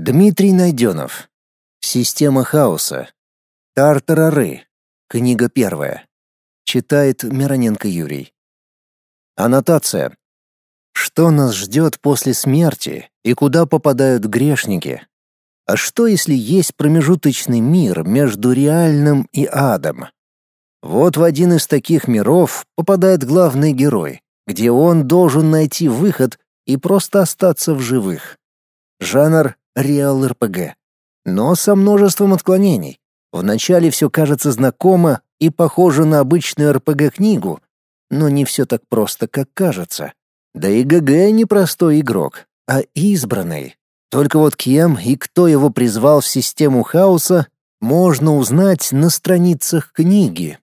Дмитрий Найденов. Система хаоса. Тартарары. Книга первая. Читает Мироненко Юрий. Аннотация. Что нас ждет после смерти и куда попадают грешники? А что, если есть промежуточный мир между реальным и адом? Вот в один из таких миров попадает главный герой, где он должен найти выход и просто остаться в живых. Жанр реал-РПГ, но со множеством отклонений. Вначале все кажется знакомо и похоже на обычную РПГ-книгу, но не все так просто, как кажется. Да и ГГ не простой игрок, а избранный. Только вот кем и кто его призвал в систему хаоса, можно узнать на страницах книги.